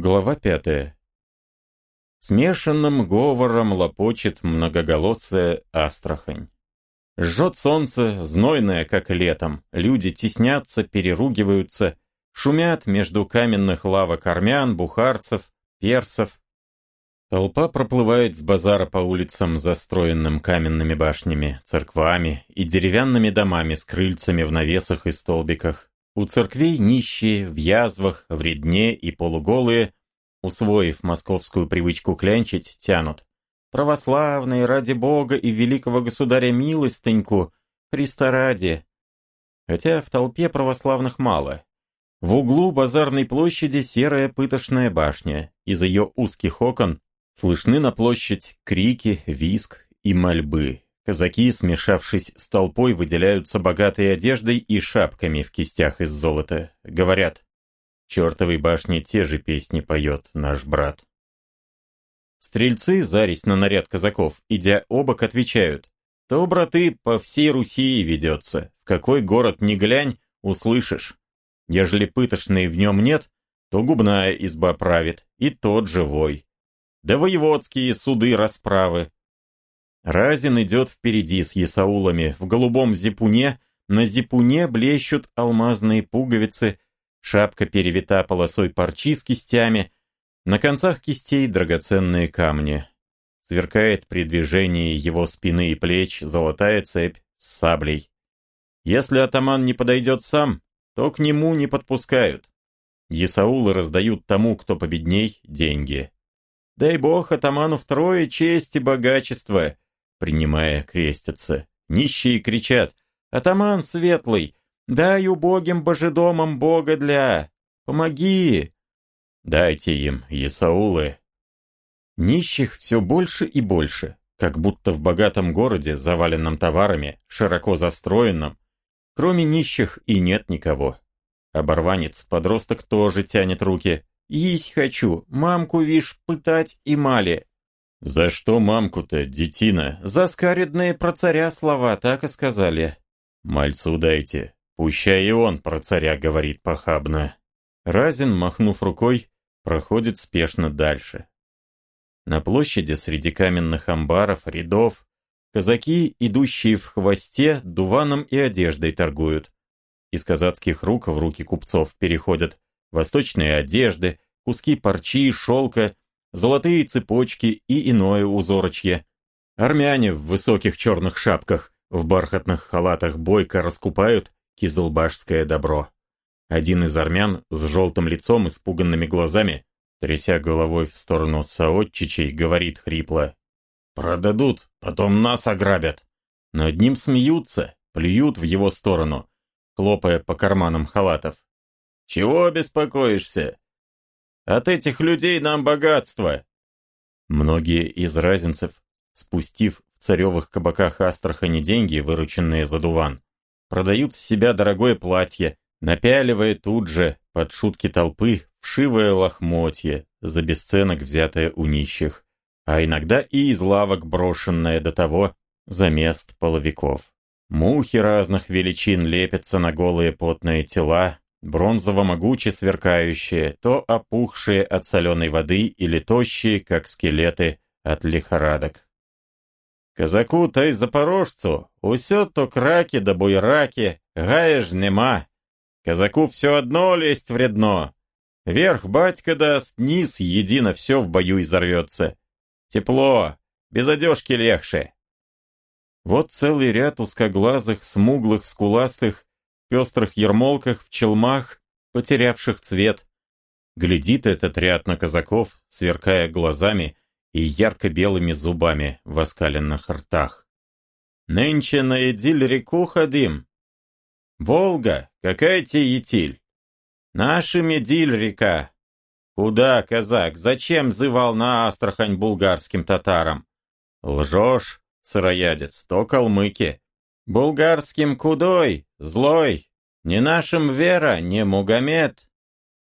Глава пятая. Смешанным говором лопочет многоголосая Астрахань. Жжет солнце, знойное, как летом. Люди теснятся, переругиваются, шумят между каменных лавок армян, бухарцев, персов. Толпа проплывает с базара по улицам, застроенным каменными башнями, церквами и деревянными домами с крыльцами в навесах и столбиках. У церквей нищие, в язвах, в редне и полуголые, усвоив московскую привычку клянчить, тянут. Православные, ради Бога и великого государя милостыньку, Христа ради. Хотя в толпе православных мало. В углу базарной площади серая пытошная башня. Из ее узких окон слышны на площадь крики, виск и мольбы. Казаки, смешавшись с толпой, выделяются богатой одеждой и шапками в кистях из золота. Говорят, чертовой башне те же песни поет наш брат. Стрельцы, зарись на наряд казаков, идя обок, отвечают, то, браты, по всей Руси ведется, в какой город ни глянь, услышишь. Ежели пытошной в нем нет, то губная изба правит, и тот живой. Да воеводские суды расправы, Разин идет впереди с Есаулами. В голубом зипуне, на зипуне блещут алмазные пуговицы, шапка перевита полосой парчи с кистями, на концах кистей драгоценные камни. Сверкает при движении его спины и плеч золотая цепь с саблей. Если атаман не подойдет сам, то к нему не подпускают. Есаулы раздают тому, кто победней, деньги. Дай бог атаману втрое честь и богачество, принимая крестятся. Нищие кричат «Атаман светлый, дай убогим божедомам Бога для! Помоги!» Дайте им, Есаулы. Нищих все больше и больше, как будто в богатом городе, заваленном товарами, широко застроенном, кроме нищих и нет никого. Оборванец, подросток тоже тянет руки. «Есть хочу, мамку, вишь, пытать и мали, «За что мамку-то, детина?» «За скаридные про царя слова, так и сказали». «Мальцу дайте, пущай и он про царя говорит похабно». Разин, махнув рукой, проходит спешно дальше. На площади среди каменных амбаров, рядов, казаки, идущие в хвосте, дуваном и одеждой торгуют. Из казацких рук в руки купцов переходят восточные одежды, куски парчи, шелка – золотые цепочки и иное узорочье. Армяне в высоких черных шапках, в бархатных халатах бойко раскупают кизылбашское добро. Один из армян с желтым лицом и испуганными глазами, тряся головой в сторону Саотчичей, говорит хрипло. «Продадут, потом нас ограбят». Над ним смеются, плюют в его сторону, хлопая по карманам халатов. «Чего беспокоишься? От этих людей нам богатство!» Многие из разинцев, спустив в царевых кабаках Астрахани деньги, вырученные за дуван, продают с себя дорогое платье, напяливая тут же, под шутки толпы, вшивое лохмотье, за бесценок взятое у нищих, а иногда и из лавок брошенное до того за мест половиков. Мухи разных величин лепятся на голые потные тела, бронзово-могуче сверкающие, то опухшие от соленой воды или тощие, как скелеты от лихорадок. Казаку та й запорожцу, усё то краки да буйраки, гая ж нема. Казаку все одно лезть вредно. Верх батька даст, низ едино все в бою изорвется. Тепло, без одежки легче. Вот целый ряд узкоглазых, смуглых, скуластых, пестрых ермолках, в челмах, потерявших цвет. Глядит этот ряд на казаков, сверкая глазами и ярко-белыми зубами в оскаленных ртах. «Нынче на Эдиль реку ходим. Волга, какая тебе Етиль? Наша Медиль река. Куда, казак, зачем зывал на Астрахань булгарским татарам? Лжешь, сыроядец, то калмыки. Булгарским кудой, злой, не нашим вера, не Мугамед.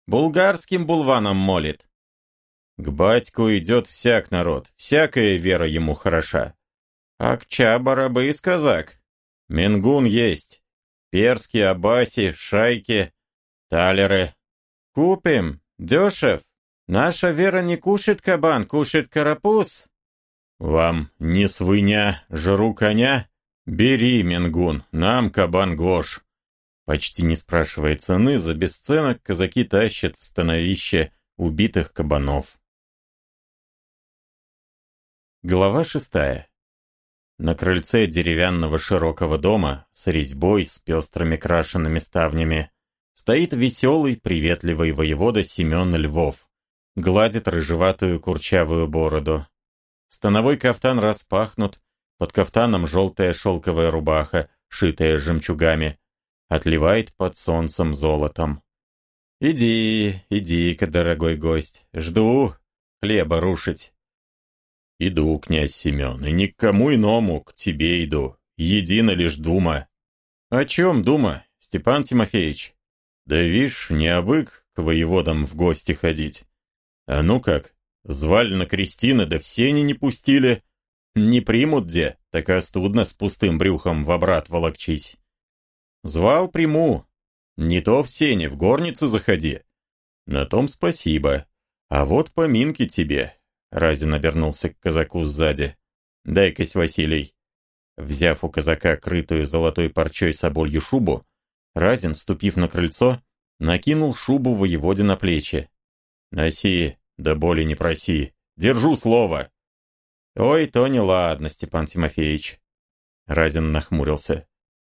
Булгарским булваном молит. К батьку идет всяк народ, всякая вера ему хороша. Акча барабы казак. Менгун есть, перские абаси, шайки, талеры. Купим, дешев, Наша Вера не кушает кабан, кушает карапуз. Вам не свыня, жру коня? Бери, Менгун, нам кабан Гош. Почти не спрашивая цены, за бесценок казаки тащат в становище убитых кабанов. Глава шестая. На крыльце деревянного широкого дома с резьбой с пестрыми крашенными ставнями стоит веселый, приветливый воевода Семен Львов, гладит рыжеватую курчавую бороду. Становой кафтан распахнут, под кафтаном желтая шелковая рубаха, шитая жемчугами, отливает под солнцем золотом. «Иди, иди-ка, дорогой гость, жду хлеба рушить». «Иду, князь Семен, и ни к кому иному, к тебе иду. Едино лишь дума». «О чем дума, Степан Тимофеевич?» «Да вишь, не обык к воеводам в гости ходить. А ну как, звали на крестины, да все они не пустили. Не примут где, так и остудно с пустым брюхом в обрат волокчись». «Звал приму. Не то в сене, в горнице заходи». «На том спасибо. А вот поминки тебе, Разин обернулся к казаку сзади. «Дай-кась, Василий!» Взяв у казака крытую золотой парчой соболью шубу, Разин, ступив на крыльцо, накинул шубу воеводе на плечи. «Носи, да боли не проси. Держу слово!» «Ой, то не ладно, Степан Тимофеевич!» Разин нахмурился.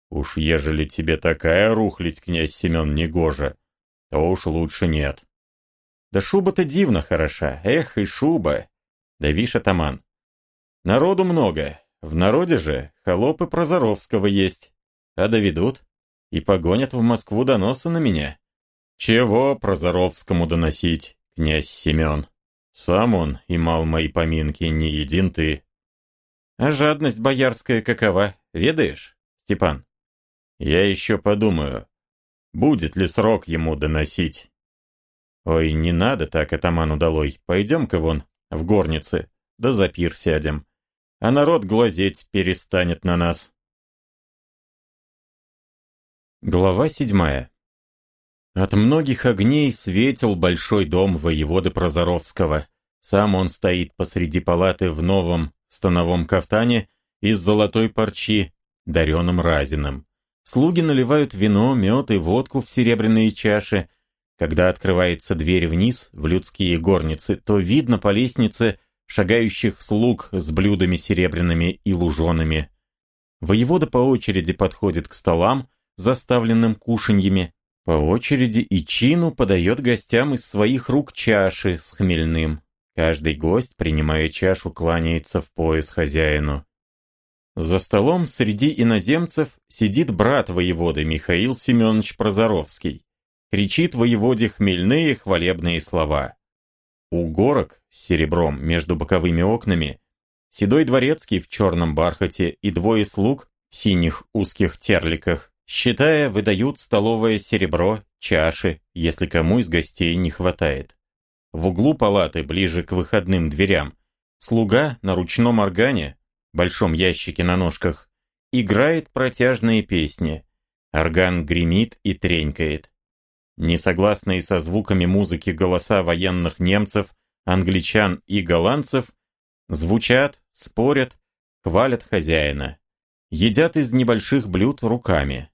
«Уж ежели тебе такая рухлить, князь Семен, негожа, то уж лучше нет». Да шуба-то дивно хороша, эх, и шуба. Да вишь, атаман. Народу много, в народе же холопы Прозоровского есть. А доведут и погонят в Москву доносы на меня. Чего Прозоровскому доносить, князь Семен? Сам он имал мои поминки, не един ты. А жадность боярская какова, ведаешь, Степан? Я еще подумаю, будет ли срок ему доносить. «Ой, не надо так, атаману долой. Пойдем-ка вон, в горнице, да за пир сядем. А народ глазеть перестанет на нас». Глава седьмая. От многих огней светил большой дом воеводы Прозоровского. Сам он стоит посреди палаты в новом становом кафтане из золотой парчи, дареным разином. Слуги наливают вино, мед и водку в серебряные чаши, когда открывается дверь вниз, в людские горницы, то видно по лестнице шагающих слуг с блюдами серебряными и лужеными. Воевода по очереди подходит к столам, заставленным кушаньями, по очереди и чину подает гостям из своих рук чаши с хмельным. Каждый гость, принимая чашу, кланяется в пояс хозяину. За столом среди иноземцев сидит брат воеводы Михаил Семенович Прозоровский кричит воеводе хмельные хвалебные слова. У горок с серебром между боковыми окнами седой дворецкий в черном бархате и двое слуг в синих узких терликах, считая, выдают столовое серебро, чаши, если кому из гостей не хватает. В углу палаты, ближе к выходным дверям, слуга на ручном органе, большом ящике на ножках, играет протяжные песни. Орган гремит и тренькает. Несогласные со звуками музыки голоса военных немцев, англичан и голландцев звучат, спорят, хвалят хозяина. Едят из небольших блюд руками.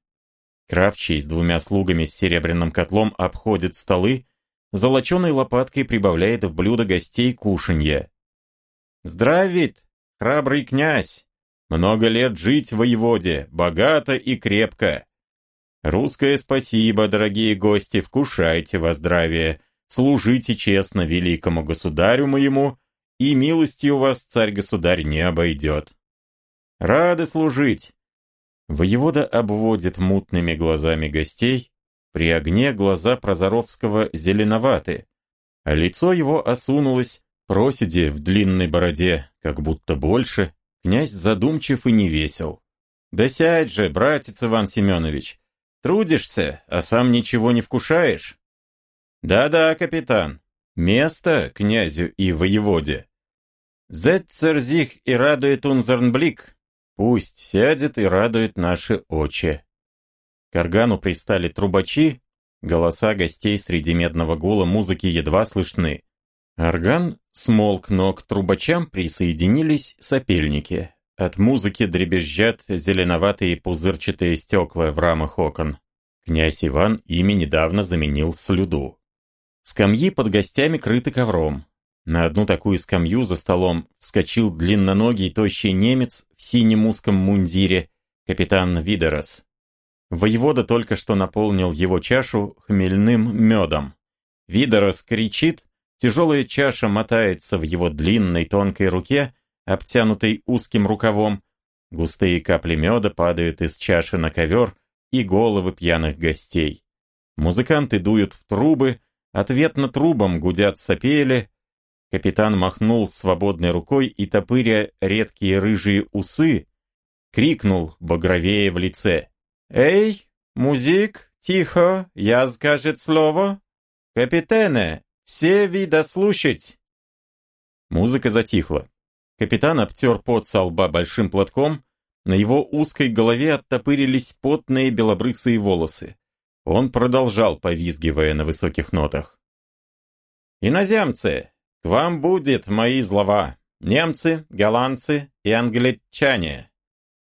Кравчий с двумя слугами с серебряным котлом обходит столы, золоченой лопаткой прибавляет в блюдо гостей кушанье. «Здравит, храбрый князь! Много лет жить в воеводе, богато и крепко!» Русское спасибо, дорогие гости, вкушайте во здравие, служите честно великому государю моему, и милостью вас царь-государь не обойдет. Рады служить. Воевода обводит мутными глазами гостей, при огне глаза Прозоровского зеленоваты, а лицо его осунулось, проседи в длинной бороде, как будто больше, князь задумчив и невесел. «Да сядь же, братец Иван Семенович, Трудишься, а сам ничего не вкушаешь? Да-да, капитан. Место князю и воеводе. Зетцерзих и радует унзернблик. Пусть сядет и радует наши очи. К органу пристали трубачи, голоса гостей среди медного гула музыки едва слышны. Орган смолк, но к трубачам присоединились сопельники. От музыки дребезжат зеленоватые пузырчатые стекла в рамах окон. Князь Иван ими недавно заменил слюду. Скамьи под гостями крыты ковром. На одну такую скамью за столом вскочил длинноногий тощий немец в синем узком мундире, капитан Видерос. Воевода только что наполнил его чашу хмельным медом. Видерос кричит, Тяжелая чаша мотается в его длинной тонкой руке, обтянутой узким рукавом. Густые капли меда падают из чаши на ковер и головы пьяных гостей. Музыканты дуют в трубы, ответно трубам гудят сопели. Капитан махнул свободной рукой и, топыря редкие рыжие усы, крикнул багровее в лице. «Эй, музик, тихо, я скажет слово. Капитане, все вида слушать!» Музыка затихла. Капитан обтер пот со лба большим платком, на его узкой голове оттопырились потные белобрысые волосы. Он продолжал, повизгивая на высоких нотах. «Иноземцы, к вам будет мои слова. Немцы, голландцы и англичане.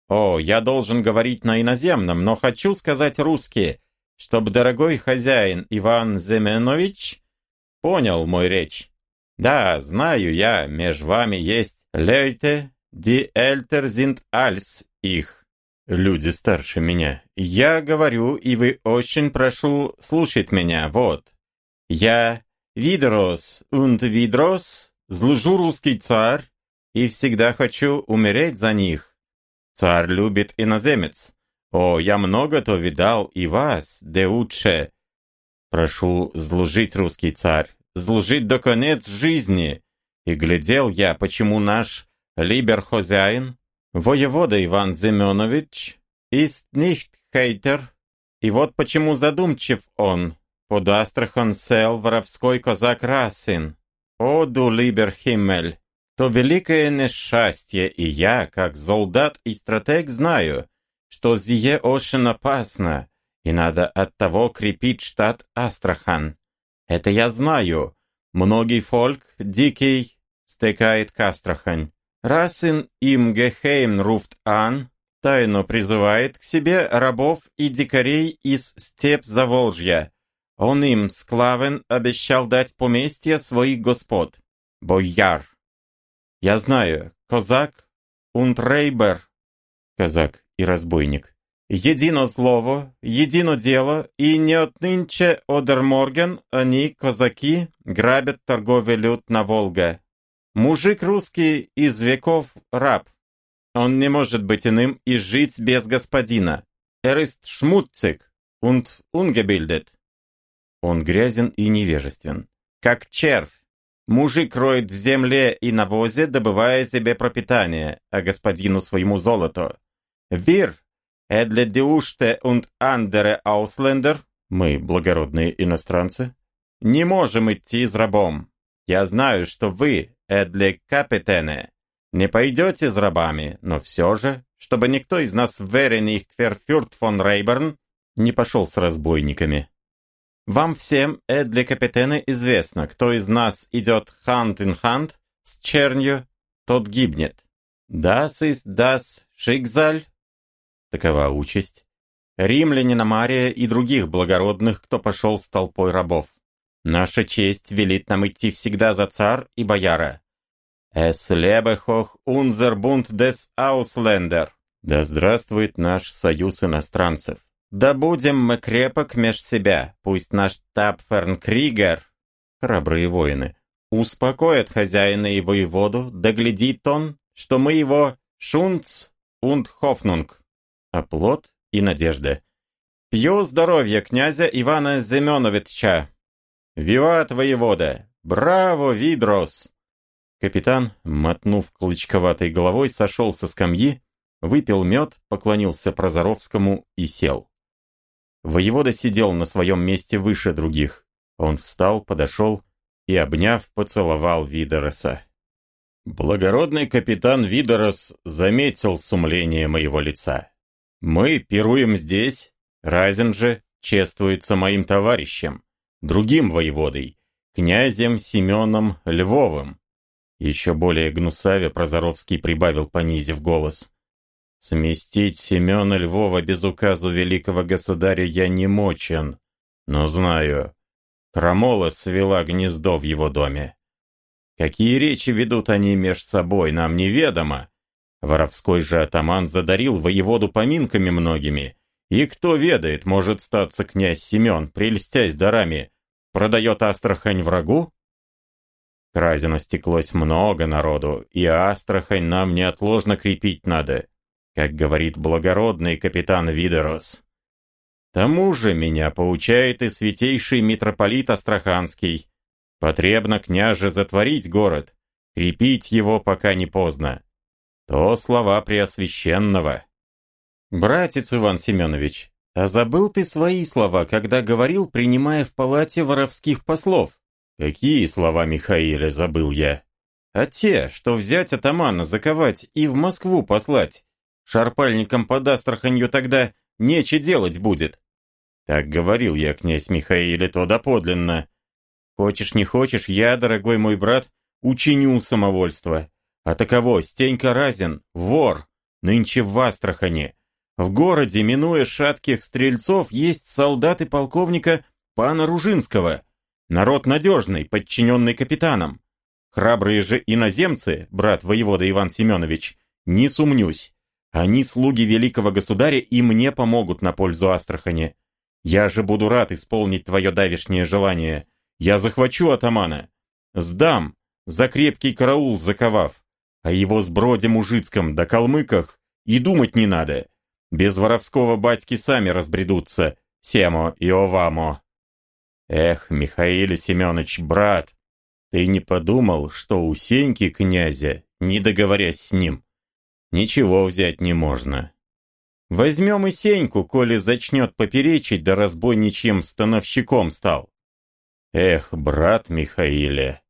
О, я должен говорить на иноземном, но хочу сказать русские, чтобы дорогой хозяин Иван Земенович понял мой речь. Да, знаю я, меж вами есть Leute, die älter sind als их. Люди старше меня. Я говорю, и вы очень прошу слушать меня, вот. Я Видрос und Видрос, служу русский царь, и всегда хочу умереть за них. Царь любит иноземец. О, я много-то видал и вас, деуче. Прошу служить русский царь, служить до конец жизни. И глядел я, почему наш либер-хозяин, воевода Иван Семенович, ist nicht хейтер. И вот почему задумчив он. Под Астрахан сел воровской козак Расин. О, ду либер химмель! То великое несчастье, и я, как солдат и стратег, знаю, что зие очень опасно, и надо от того крепить штат Астрахан. Это я знаю. Многий фольк, дикий, стекает к Астрахань. Расин им Гехейм руфт ан, тайно призывает к себе рабов и дикарей из степ Заволжья. Он им, склавен, обещал дать поместье своих господ. Бояр. Я знаю, козак, унтрейбер, казак и разбойник. Єдино слово, єдино дело, и не отнынче одерморген они, казаки, грабят торговый люд на Волге. Мужик русский из веков раб. Он не может быть иным и жить без господина. Er ist schmutzig und. Он грязен и невежествен. Как червь. Мужик роет в земле и навозе, добывая себе пропитание, а господину своему золото. Вир Эдле деуште und andere Ausländer, мы, благородные иностранцы, не можем идти с рабом. Я знаю, что вы, Эдле капитене, не пойдете с рабами, но все же, чтобы никто из нас werde nicht verführt von Räubern не пошел с разбойниками. Вам всем, edle Kapitäne, известно, кто из нас идет Hand in Hand с чернью, тот гибнет. Das ist das Schicksal Такова участь. Римлянина Мария и других благородных, кто пошел с толпой рабов. Наша честь велит нам идти всегда за цар и бояра. «Es lebe hoch unser Bund des Ausländer!» Да здравствует наш союз иностранцев. Да будем мы крепок меж себя, пусть наш Тапфернкригер, храбрые воины, успокоит хозяина и воеводу, да глядит он, что мы его Шунц und Hoffnung оплот и надежда. Пью здоровье князя Ивана Семеновича. Виват воевода! Браво, Видрос! Капитан, мотнув клычковатой головой, сошел со скамьи, выпил мед, поклонился Прозоровскому и сел. Воевода сидел на своем месте выше других. Он встал, подошел и, обняв, поцеловал Видороса. Благородный капитан Видорос заметил сумление моего лица. Мы пируем здесь, Разин же чествуется моим товарищем, другим воеводой, князем Семеном Львовым. Еще более гнусаве Прозоровский прибавил, понизив голос. Сместить Семена Львова без указу великого государя я не мочен, но знаю, Крамола свела гнездо в его доме. Какие речи ведут они меж собой, нам неведомо. Воровской же атаман задарил воеводу поминками многими, и кто ведает, может статься князь Семен, прельстясь дарами, продает Астрахань врагу? К Разину стеклось много народу, и Астрахань нам неотложно крепить надо как говорит благородный капитан Видерос. Тому же меня поучает и святейший митрополит Астраханский. Потребно княже затворить город, крепить его пока не поздно. То слова Преосвященного. Братец Иван Семенович, а забыл ты свои слова, когда говорил, принимая в палате воровских послов? Какие слова Михаила забыл я? А те, что взять атамана, заковать и в Москву послать, Шарпальникам под Астраханью тогда нече делать будет. Так говорил я, князь Михаил, то доподлинно. Хочешь не хочешь, я, дорогой мой брат, учиню самовольство. А таково Стенька Разин, вор, нынче в Астрахане. В городе, минуя шатких стрельцов, есть солдаты полковника пана Ружинского. Народ надежный, подчиненный капитанам. Храбрые же иноземцы, брат воевода Иван Семенович, не сумнюсь, они слуги великого государя и мне помогут на пользу Астрахани. Я же буду рад исполнить твое давешнее желание. Я захвачу атамана. Сдам, за крепкий караул заковав. А его сброде мужицком да калмыках и думать не надо. Без воровского батьки сами разбредутся, Семо и Овамо. Эх, Михаил Семенович, брат, ты не подумал, что у Сеньки князя, не договорясь с ним, ничего взять не можно. Возьмем и Сеньку, коли зачнет поперечить, да разбойничьим становщиком стал. Эх, брат Михаиле.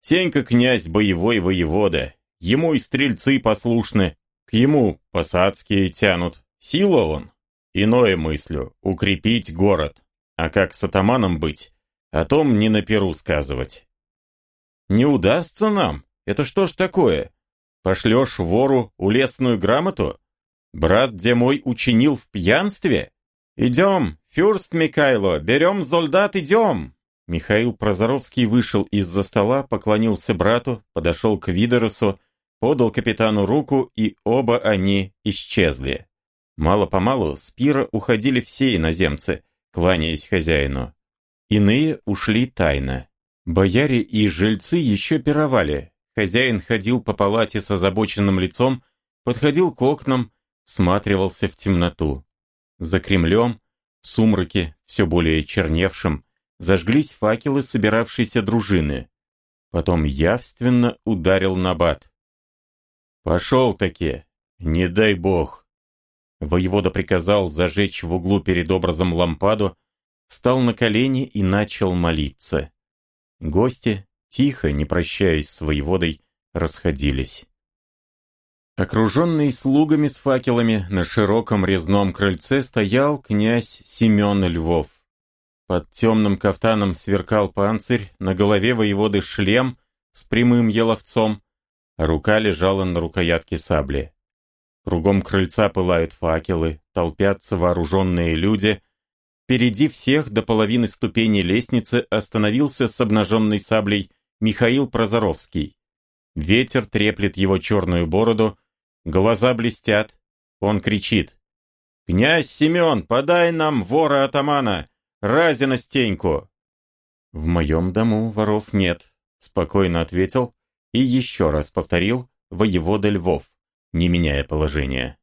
Сенька князь боевой воевода, ему и стрельцы послушны, к ему посадские тянут. Сила он. Иное мыслю — укрепить город. А как с атаманом быть, о том не на перу сказывать. Не удастся нам? Это что ж такое? Пошлешь вору улесную грамоту? Брат, где мой учинил в пьянстве? Идем, фюрст Михайло, берем солдат, идем!» Михаил Прозоровский вышел из-за стола, поклонился брату, подошел к Видоросу, подал капитану руку, и оба они исчезли. Мало-помалу с пира уходили все иноземцы, кланяясь хозяину. Иные ушли тайно. Бояре и жильцы еще пировали, Хозяин ходил по палате с озабоченным лицом, подходил к окнам, всматривался в темноту. За Кремлем, в сумраке, все более черневшем, зажглись факелы собиравшейся дружины. Потом явственно ударил набат. «Пошел-таки! Не дай бог!» Воевода приказал зажечь в углу перед образом лампаду, встал на колени и начал молиться. Гости, тихо, не прощаясь с воеводой, расходились. Окруженный слугами с факелами, на широком резном крыльце стоял князь Семен Львов. Под темным кафтаном сверкал панцирь, на голове воеводы шлем с прямым еловцом, а рука лежала на рукоятке сабли. Кругом крыльца пылают факелы, толпятся вооруженные люди — Впереди всех до половины ступени лестницы остановился с обнаженной саблей Михаил Прозоровский. Ветер треплет его черную бороду, глаза блестят. Он кричит. «Князь Семен, подай нам вора-атамана! Разина стеньку!» «В моем дому воров нет», — спокойно ответил и еще раз повторил воевода Львов, не меняя положения.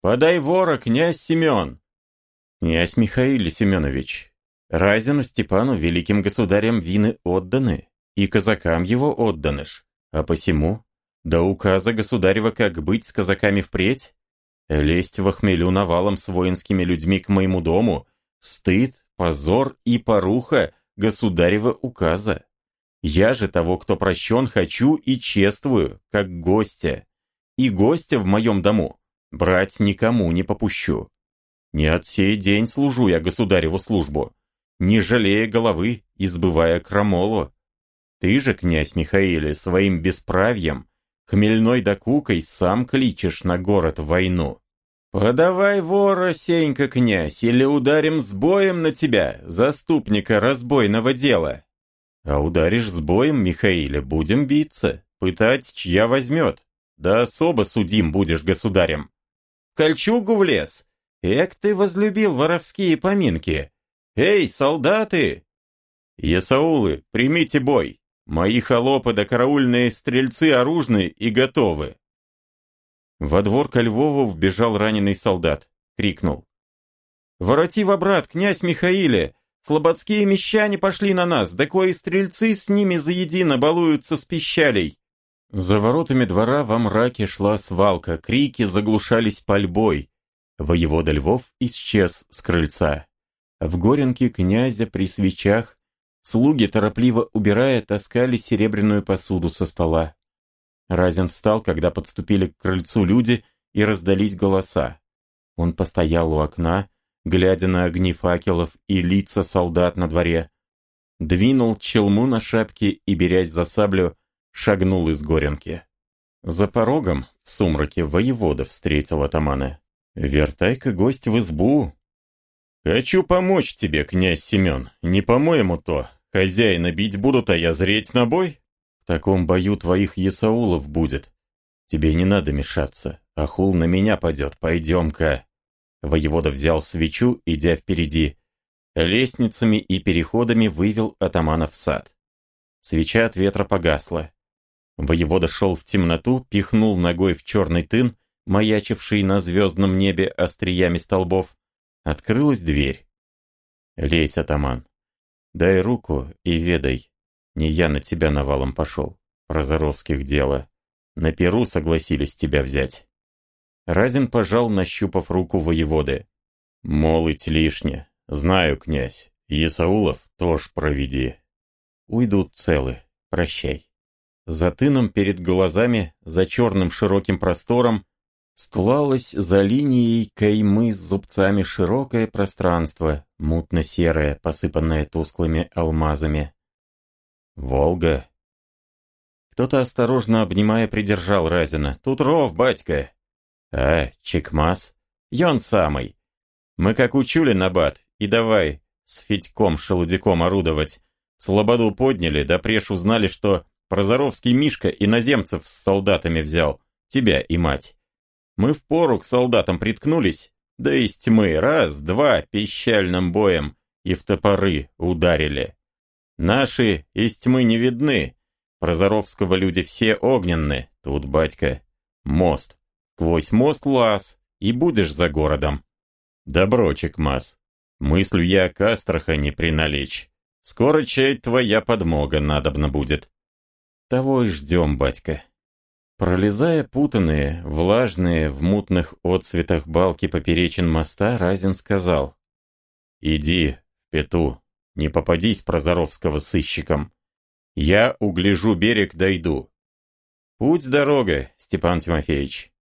«Подай вора, князь Семен!» «Князь Михаил Семенович, Разину Степану великим государям вины отданы, и казакам его отданышь, а посему, до указа государева как быть с казаками впредь, лезть в охмелю навалом с воинскими людьми к моему дому, стыд, позор и поруха государева указа. Я же того, кто прощен, хочу и чествую, как гостя. И гостя в моем дому брать никому не попущу. Не от сей день служу я государеву службу. не жалея головы, избывая крамолу. Ты же, князь Михаиле, своим бесправьем, хмельной докукой сам кличешь на город войну. Подавай вора, Сенька, князь, или ударим с боем на тебя, заступника разбойного дела. А ударишь с боем, Михаиле, будем биться, пытать, чья возьмет. Да особо судим будешь государем. В кольчугу влез. Эк ты возлюбил воровские поминки. Эй, солдаты! Есаулы, примите бой. Мои холопы да караульные стрельцы оружны и готовы. Во двор ко Львову вбежал раненый солдат. Крикнул. «Вороти в обрат, князь Михаиле! Слободские мещане пошли на нас, да кои стрельцы с ними заедино балуются с пищалей!» За воротами двора во мраке шла свалка, крики заглушались пальбой. Воевода Львов исчез с крыльца. В горенке князя при свечах Слуги, торопливо убирая, таскали серебряную посуду со стола. Разин встал, когда подступили к крыльцу люди и раздались голоса. Он постоял у окна, глядя на огни факелов и лица солдат на дворе. Двинул челму на шапке и, берясь за саблю, шагнул из горенки. За порогом, в сумраке, воевода встретил атамана. «Вертай-ка гость в избу!» «Хочу помочь тебе, князь Семен, не по-моему то, Хозяина бить будут, а я зреть на бой? В таком бою твоих Есаулов будет. Тебе не надо мешаться. Ахул на меня падет, пойдем-ка. Воевода взял свечу, идя впереди. Лестницами и переходами вывел атамана в сад. Свеча от ветра погасла. Воевода шел в темноту, пихнул ногой в черный тын, маячивший на звездном небе остриями столбов. Открылась дверь. «Лезь, атаман, Дай руку и ведай. Не я на тебя навалом пошел. Прозоровских дело. На Перу согласились тебя взять. Разин пожал, нащупав руку воеводы. Молыть лишне. Знаю, князь. Есаулов тоже проведи. Уйдут целы. Прощай. За тыном перед глазами, за черным широким простором, стлалось за линией каймы с зубцами широкое пространство, мутно-серое, посыпанное тусклыми алмазами. «Волга!» Кто-то, осторожно обнимая, придержал Разина. «Тут ров, батька!» «А, Чекмас?» «Ён самый!» «Мы как учули на бат, и давай с Федьком-шелудяком орудовать. Слободу подняли, да преж узнали, что Прозоровский Мишка иноземцев с солдатами взял, тебя и мать. Мы в пору к солдатам приткнулись, да из тьмы раз-два пищальным боем и в топоры ударили. Наши из тьмы не видны, Прозоровского люди все огненны, тут, батька, мост. Сквозь мост лаз, и будешь за городом. Доброчек, мас. Мыслю я к Астрахани приналечь. Скоро чай твоя подмога надобна будет. Того и ждем, батька. Пролезая путанные, влажные, в мутных отцветах балки поперечин моста, Разин сказал. «Иди, пету, не попадись Прозоровского сыщиком. Я угляжу берег, дойду. Путь дорога, Степан Тимофеевич.